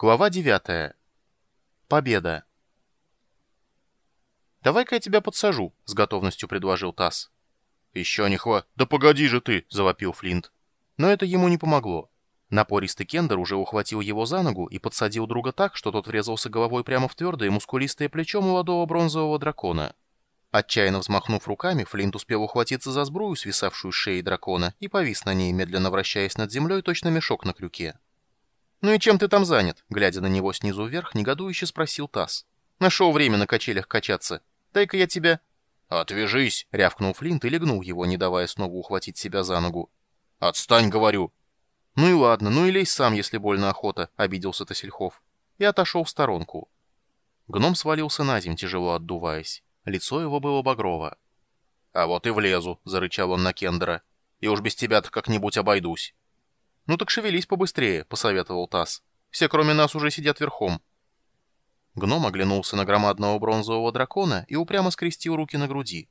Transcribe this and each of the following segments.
Глава 9. Победа. «Давай-ка я тебя подсажу», — с готовностью предложил Тасс. «Еще не хва... Да погоди же ты!» — завопил Флинт. Но это ему не помогло. Напористый Кендер уже ухватил его за ногу и подсадил друга так, что тот врезался головой прямо в твердое мускулистое плечо молодого бронзового дракона. Отчаянно взмахнув руками, Флинт успел ухватиться за сбрую, свисавшую с шеи дракона, и повис на ней, медленно вращаясь над землей, точно мешок на крюке. «Ну и чем ты там занят?» Глядя на него снизу вверх, негодующе спросил Тасс. «Нашел время на качелях качаться. Дай-ка я тебя...» «Отвяжись!» — рявкнул Флинт и легнул его, не давая снова ухватить себя за ногу. «Отстань, говорю!» «Ну и ладно, ну и лезь сам, если больно охота», — обиделся Тасельхов. И отошел в сторонку. Гном свалился на земь, тяжело отдуваясь. Лицо его было багрово. «А вот и влезу», — зарычал он на Кендера. «И уж без тебя-то как-нибудь обойдусь». «Ну так шевелись побыстрее», — посоветовал Тасс. «Все, кроме нас, уже сидят верхом». Гном оглянулся на громадного бронзового дракона и упрямо скрестил руки на груди.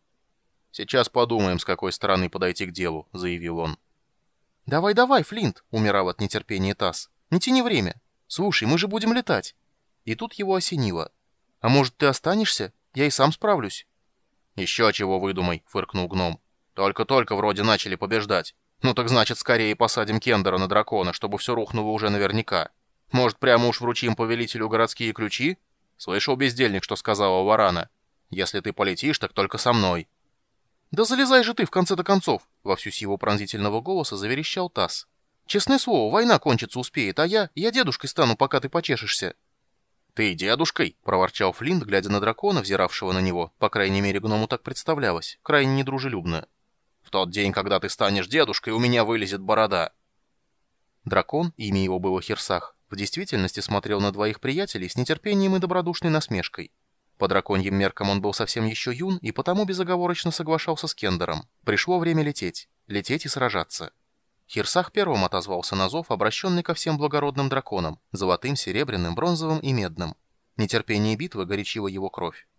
«Сейчас подумаем, с какой стороны подойти к делу», — заявил он. «Давай, давай, Флинт!» — умирал от нетерпения Тасс. «Не тяни время. Слушай, мы же будем летать». И тут его осенило. «А может, ты останешься? Я и сам справлюсь». «Еще чего выдумай», — фыркнул гном. «Только-только вроде начали побеждать. Ну так значит, скорее посадим Кендера на дракона, чтобы все рухнуло уже наверняка. Может, прямо уж вручим повелителю городские ключи? Слышал бездельник, что сказала Варана. Если ты полетишь, так только со мной. «Да залезай же ты, в конце-то концов!» — во всю силу пронзительного голоса заверещал Тасс. «Честное слово, война кончится успеет, а я... я дедушкой стану, пока ты почешешься». «Ты дедушкой?» — проворчал Флинт, глядя на дракона, взиравшего на него. По крайней мере, гному так представлялось. Крайне недружелюбно. В тот день, когда ты станешь дедушкой, у меня вылезет борода». Дракон, имя его было Херсах, в действительности смотрел на двоих приятелей с нетерпением и добродушной насмешкой. По драконьим меркам он был совсем еще юн, и потому безоговорочно соглашался с Кендером. Пришло время лететь. Лететь и сражаться. Хирсах первым отозвался на зов, обращенный ко всем благородным драконам, золотым, серебряным, бронзовым и медным. Нетерпение битвы горячило его кровь.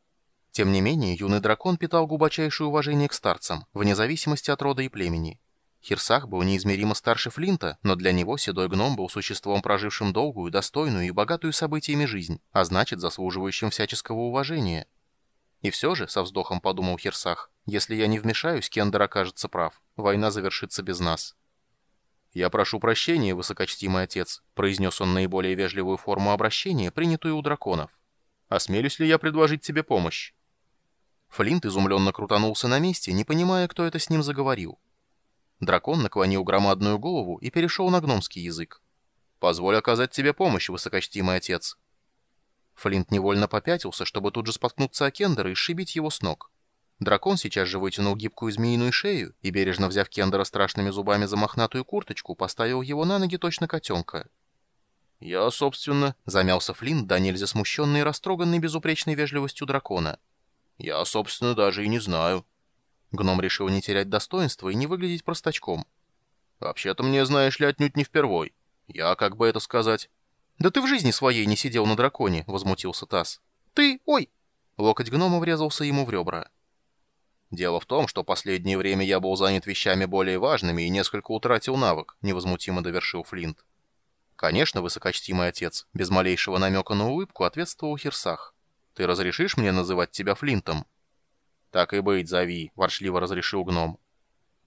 Тем не менее, юный дракон питал глубочайшее уважение к старцам, вне зависимости от рода и племени. Хирсах был неизмеримо старше Флинта, но для него седой гном был существом, прожившим долгую, достойную и богатую событиями жизнь, а значит, заслуживающим всяческого уважения. И все же, со вздохом подумал Хирсах, если я не вмешаюсь, Кендер окажется прав. Война завершится без нас. «Я прошу прощения, высокочтимый отец», — произнес он наиболее вежливую форму обращения, принятую у драконов. «Осмелюсь ли я предложить тебе помощь?» Флинт изумленно крутанулся на месте, не понимая, кто это с ним заговорил. Дракон наклонил громадную голову и перешел на гномский язык. «Позволь оказать тебе помощь, высокочтимый отец». Флинт невольно попятился, чтобы тут же споткнуться о Кендера и сшибить его с ног. Дракон сейчас же вытянул гибкую змеиную шею и, бережно взяв Кендера страшными зубами за мохнатую курточку, поставил его на ноги точно котенка. «Я, собственно...» — замялся Флинт, да нельзя смущенный и растроганный безупречной вежливостью дракона — «Я, собственно, даже и не знаю». Гном решил не терять достоинства и не выглядеть простачком. «Вообще-то мне, знаешь ли, отнюдь не впервой. Я, как бы это сказать...» «Да ты в жизни своей не сидел на драконе», — возмутился Тасс. «Ты... Ой!» Локоть гнома врезался ему в ребра. «Дело в том, что последнее время я был занят вещами более важными и несколько утратил навык», — невозмутимо довершил Флинт. «Конечно, высокочтимый отец», — без малейшего намека на улыбку ответствовал Херсах. Ты разрешишь мне называть тебя Флинтом?» «Так и быть, зови», — ворчливо разрешил гном.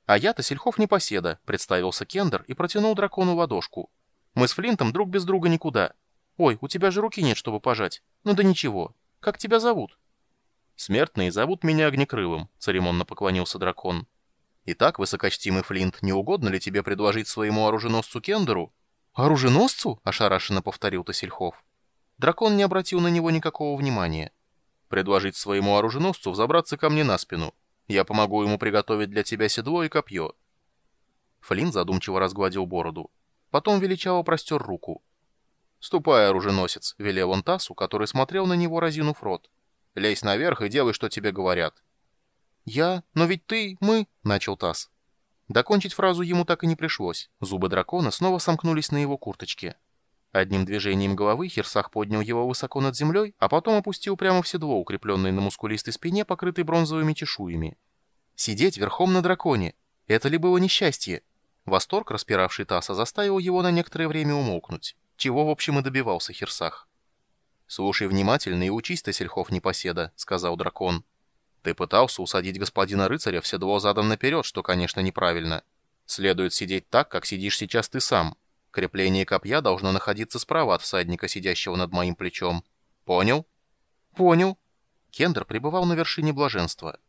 «А я-то сельхов непоседа», — представился Кендер и протянул дракону ладошку. «Мы с Флинтом друг без друга никуда. Ой, у тебя же руки нет, чтобы пожать. Ну да ничего. Как тебя зовут?» «Смертные зовут меня Огнекрылым», — церемонно поклонился дракон. «Итак, высокочтимый Флинт, не угодно ли тебе предложить своему оруженосцу Кендеру?» «Оруженосцу?» — ошарашенно повторил Тасельхов. Дракон не обратил на него никакого внимания. «Предложить своему оруженосцу взобраться ко мне на спину. Я помогу ему приготовить для тебя седло и копье». Флинн задумчиво разгладил бороду. Потом величаво простер руку. «Ступай, оруженосец», — велел он Тасу, который смотрел на него, разинув рот. «Лезь наверх и делай, что тебе говорят». «Я? Но ведь ты, мы...» — начал Тас. Докончить фразу ему так и не пришлось. Зубы дракона снова сомкнулись на его курточке. Одним движением головы Херсах поднял его высоко над землей, а потом опустил прямо в седло, укрепленное на мускулистой спине, покрытой бронзовыми чешуями. Сидеть верхом на драконе — это ли было несчастье? Восторг, распиравший Таса, заставил его на некоторое время умолкнуть. чего, в общем, и добивался Херсах. «Слушай внимательно и учись, Тесельхов непоседа», — сказал дракон. «Ты пытался усадить господина рыцаря в седло задом наперед, что, конечно, неправильно. Следует сидеть так, как сидишь сейчас ты сам. Крепление копья должно находиться справа от всадника, сидящего над моим плечом. Понял?» «Понял». Кендер пребывал на вершине блаженства.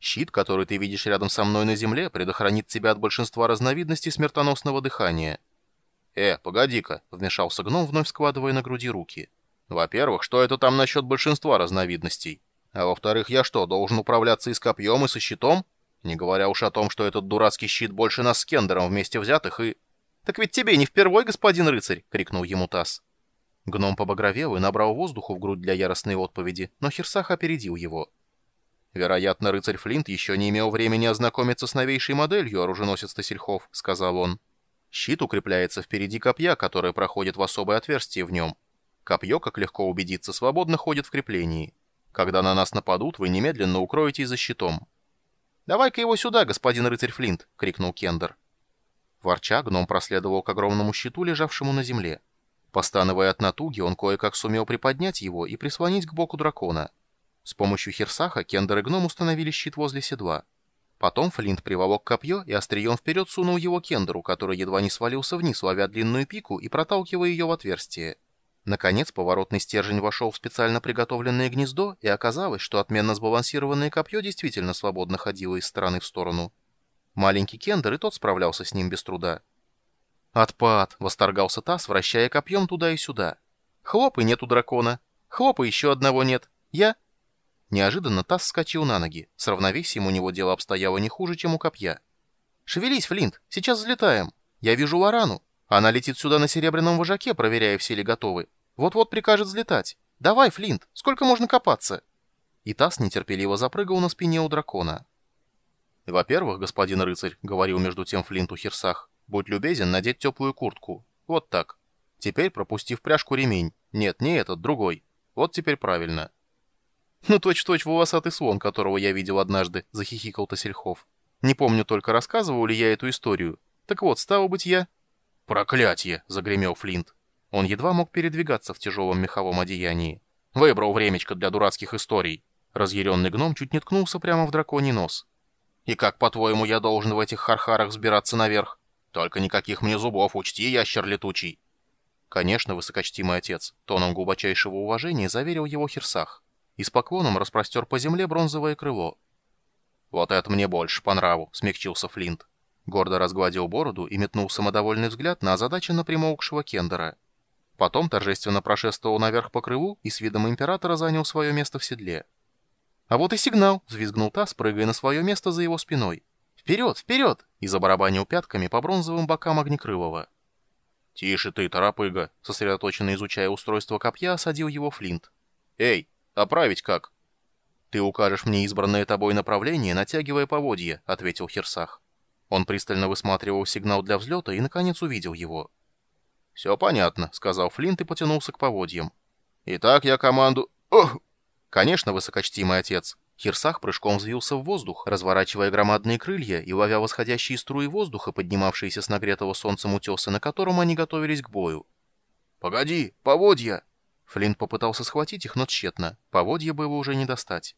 «Щит, который ты видишь рядом со мной на земле, предохранит тебя от большинства разновидностей смертоносного дыхания». «Э, погоди-ка», — вмешался гном, вновь складывая на груди руки. Во-первых, что это там насчет большинства разновидностей? А во-вторых, я что, должен управляться и с копьем, и со щитом? Не говоря уж о том, что этот дурацкий щит больше нас с Кендером вместе взятых и... «Так ведь тебе не впервой, господин рыцарь!» — крикнул ему Тасс. Гном побагровел и набрал воздуху в грудь для яростной отповеди, но Херсах опередил его. «Вероятно, рыцарь Флинт еще не имел времени ознакомиться с новейшей моделью оруженосец Тасельхов», — сказал он. «Щит укрепляется впереди копья, которое проходит в особое отверстие в нем. Копье, как легко убедиться, свободно ходит в креплении. Когда на нас нападут, вы немедленно укроетесь за щитом. «Давай-ка его сюда, господин рыцарь Флинт!» — крикнул Кендер. Ворча, гном проследовал к огромному щиту, лежавшему на земле. Постановая от натуги, он кое-как сумел приподнять его и прислонить к боку дракона. С помощью херсаха Кендер и гном установили щит возле седла. Потом Флинт приволок копье и острием вперед сунул его Кендеру, который едва не свалился вниз, ловя длинную пику и проталкивая ее в отверстие. Наконец, поворотный стержень вошел в специально приготовленное гнездо, и оказалось, что отменно сбалансированное копье действительно свободно ходило из стороны в сторону. Маленький Кендер и тот справлялся с ним без труда. «Отпад!» — восторгался Тасс, вращая копьем туда и сюда. «Хлоп, и нет у дракона! Хлоп, и еще одного нет! Я...» Неожиданно Тасс вскочил на ноги. С равновесием у него дело обстояло не хуже, чем у копья. «Шевелись, Флинт! Сейчас взлетаем! Я вижу Лорану! Она летит сюда на серебряном вожаке, проверяя, все ли готовы. Вот-вот прикажет взлетать. Давай, Флинт, сколько можно копаться?» И Тасс нетерпеливо запрыгал на спине у дракона. «Во-первых, господин рыцарь», — говорил между тем Флинту Херсах, «будь любезен надеть теплую куртку. Вот так. Теперь пропусти в пряжку ремень. Нет, не этот, другой. Вот теперь правильно». «Ну, точь-в-точь -точь волосатый слон, которого я видел однажды», — захихикал Тосельхов. «Не помню только, рассказывал ли я эту историю. Так вот, стало быть, я...» «Проклятье!» — загремел Флинт. Он едва мог передвигаться в тяжелом меховом одеянии. «Выбрал времечко для дурацких историй!» Разъяренный гном чуть не ткнулся прямо в драконий нос. «И как, по-твоему, я должен в этих хархарах взбираться наверх? Только никаких мне зубов, учти, ящер летучий!» «Конечно, высокочтимый отец», — тоном глубочайшего уважения заверил его Херсах. И с поклоном распростер по земле бронзовое крыло. «Вот это мне больше по нраву», — смягчился Флинт. Гордо разгладил бороду и метнул самодовольный взгляд на озадаченно примолкшего Кендера. Потом торжественно прошествовал наверх по крылу и с видом императора занял свое место в седле. «А вот и сигнал!» — взвизгнул Тасс, прыгая на свое место за его спиной. «Вперед, вперед!» — и забарабанил пятками по бронзовым бокам Огнекрылова. «Тише ты, торопыга!» — сосредоточенно изучая устройство копья, осадил его Флинт. «Эй, оправить как?» «Ты укажешь мне избранное тобой направление, натягивая поводье», — ответил Херсах. Он пристально высматривал сигнал для взлета и, наконец, увидел его. «Все понятно», — сказал Флинт и потянулся к поводьям. «Итак, я команду...» Ох! «Конечно, высокочтимый отец». Хирсах прыжком взвился в воздух, разворачивая громадные крылья и ловя восходящие струи воздуха, поднимавшиеся с нагретого солнцем утеса, на котором они готовились к бою. «Погоди, поводья!» Флинт попытался схватить их, но тщетно. Поводья было уже не достать.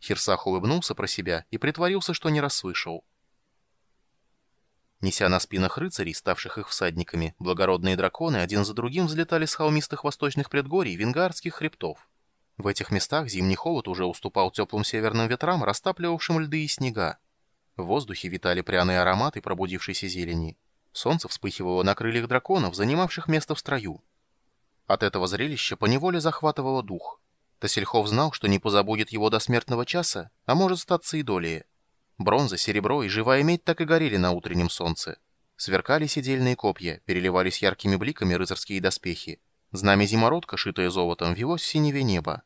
Хирсах улыбнулся про себя и притворился, что не расслышал. Неся на спинах рыцарей, ставших их всадниками, благородные драконы один за другим взлетали с холмистых восточных предгорий венгардских хребтов. В этих местах зимний холод уже уступал теплым северным ветрам, растапливавшим льды и снега. В воздухе витали пряные ароматы пробудившейся зелени. Солнце вспыхивало на крыльях драконов, занимавших место в строю. От этого зрелища поневоле захватывало дух. Тасельхов знал, что не позабудет его до смертного часа, а может статься и долее. Бронза, серебро и живая медь так и горели на утреннем солнце. Сверкали седельные копья, переливались яркими бликами рыцарские доспехи. Знамя зимородка, шитое золотом, велось в синеве неба.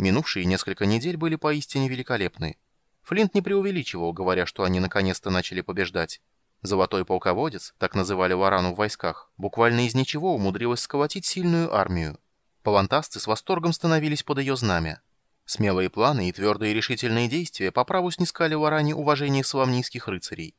Минувшие несколько недель были поистине великолепны. Флинт не преувеличивал, говоря, что они наконец-то начали побеждать. Золотой полководец, так называли Варану в войсках, буквально из ничего умудрилась сколотить сильную армию. Палантасцы с восторгом становились под ее знамя. Смелые планы и твердые решительные действия по праву снискали в Аране уважение славнийских рыцарей.